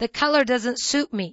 The color doesn't suit me.